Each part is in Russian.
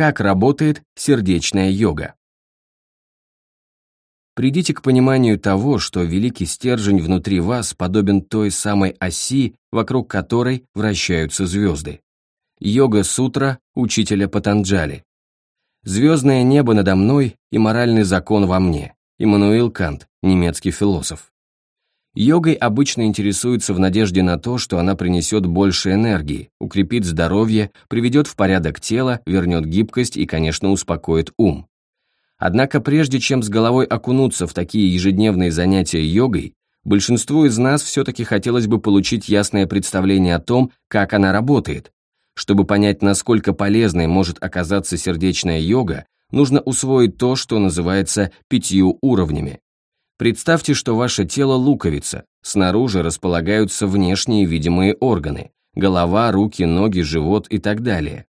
как работает сердечная йога. Придите к пониманию того, что великий стержень внутри вас подобен той самой оси, вокруг которой вращаются звезды. Йога-сутра учителя Патанджали. Звездное небо надо мной и моральный закон во мне. Иммануил Кант, немецкий философ. Йогой обычно интересуются в надежде на то, что она принесет больше энергии, укрепит здоровье, приведет в порядок тело, вернет гибкость и, конечно, успокоит ум. Однако прежде чем с головой окунуться в такие ежедневные занятия йогой, большинству из нас все-таки хотелось бы получить ясное представление о том, как она работает. Чтобы понять, насколько полезной может оказаться сердечная йога, нужно усвоить то, что называется пятью уровнями. Представьте, что ваше тело луковица, снаружи располагаются внешние видимые органы, голова, руки, ноги, живот и так далее.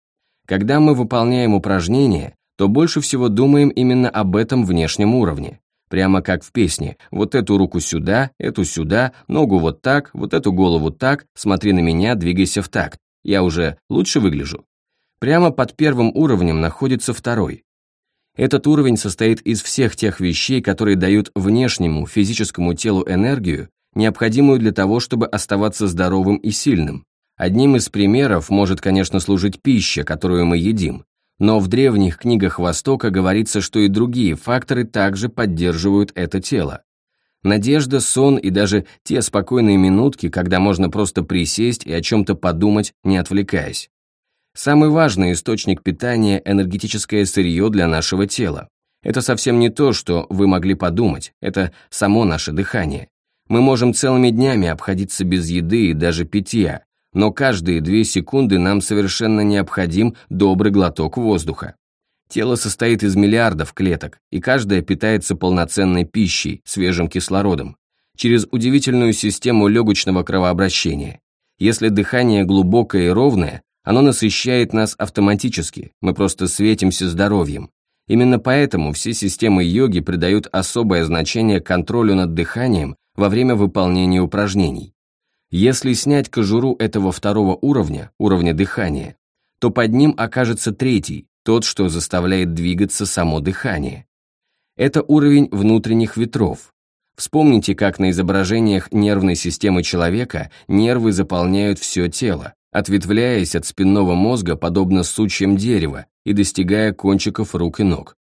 Когда мы выполняем упражнения, то больше всего думаем именно об этом внешнем уровне. Прямо как в песне «Вот эту руку сюда, эту сюда, ногу вот так, вот эту голову так, смотри на меня, двигайся в такт. Я уже лучше выгляжу». Прямо под первым уровнем находится второй. Этот уровень состоит из всех тех вещей, которые дают внешнему физическому телу энергию, необходимую для того, чтобы оставаться здоровым и сильным. Одним из примеров может, конечно, служить пища, которую мы едим, но в древних книгах Востока говорится, что и другие факторы также поддерживают это тело. Надежда, сон и даже те спокойные минутки, когда можно просто присесть и о чем-то подумать, не отвлекаясь. Самый важный источник питания – энергетическое сырье для нашего тела. Это совсем не то, что вы могли подумать, это само наше дыхание. Мы можем целыми днями обходиться без еды и даже питья, но каждые две секунды нам совершенно необходим добрый глоток воздуха. Тело состоит из миллиардов клеток, и каждая питается полноценной пищей, свежим кислородом, через удивительную систему легочного кровообращения. Если дыхание глубокое и ровное, оно насыщает нас автоматически, мы просто светимся здоровьем. Именно поэтому все системы йоги придают особое значение контролю над дыханием во время выполнения упражнений. Если снять кожуру этого второго уровня, уровня дыхания, то под ним окажется третий, тот, что заставляет двигаться само дыхание. Это уровень внутренних ветров. Вспомните, как на изображениях нервной системы человека нервы заполняют все тело, ответвляясь от спинного мозга подобно сучьям дерева и достигая кончиков рук и ног.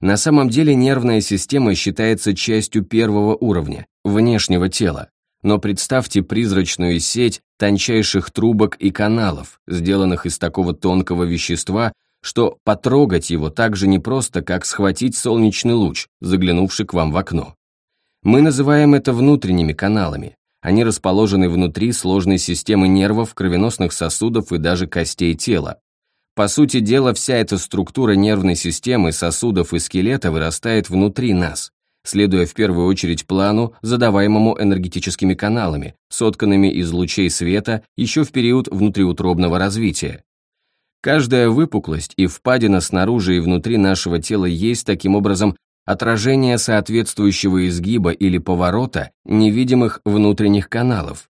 На самом деле нервная система считается частью первого уровня, внешнего тела, но представьте призрачную сеть тончайших трубок и каналов, сделанных из такого тонкого вещества, что потрогать его так же непросто, как схватить солнечный луч, заглянувший к вам в окно. Мы называем это внутренними каналами, они расположены внутри сложной системы нервов, кровеносных сосудов и даже костей тела. По сути дела, вся эта структура нервной системы, сосудов и скелета вырастает внутри нас, следуя в первую очередь плану, задаваемому энергетическими каналами, сотканными из лучей света еще в период внутриутробного развития. Каждая выпуклость и впадина снаружи и внутри нашего тела есть таким образом отражение соответствующего изгиба или поворота невидимых внутренних каналов.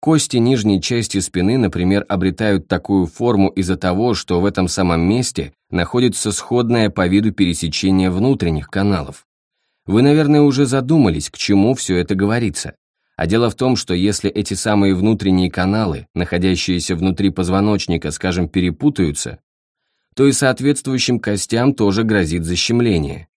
Кости нижней части спины, например, обретают такую форму из-за того, что в этом самом месте находится сходное по виду пересечение внутренних каналов. Вы, наверное, уже задумались, к чему все это говорится. А дело в том, что если эти самые внутренние каналы, находящиеся внутри позвоночника, скажем, перепутаются, то и соответствующим костям тоже грозит защемление.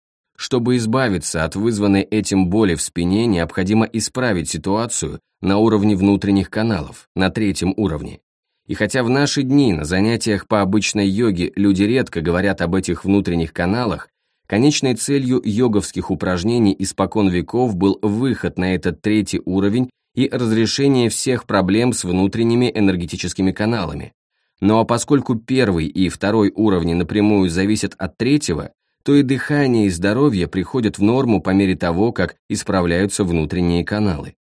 Чтобы избавиться от вызванной этим боли в спине, необходимо исправить ситуацию на уровне внутренних каналов, на третьем уровне. И хотя в наши дни на занятиях по обычной йоге люди редко говорят об этих внутренних каналах, конечной целью йоговских упражнений испокон веков был выход на этот третий уровень и разрешение всех проблем с внутренними энергетическими каналами. Ну а поскольку первый и второй уровни напрямую зависят от третьего, то и дыхание и здоровье приходят в норму по мере того, как исправляются внутренние каналы.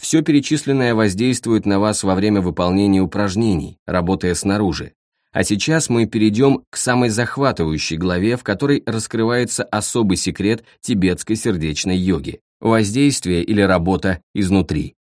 Все перечисленное воздействует на вас во время выполнения упражнений, работая снаружи. А сейчас мы перейдем к самой захватывающей главе, в которой раскрывается особый секрет тибетской сердечной йоги – воздействие или работа изнутри.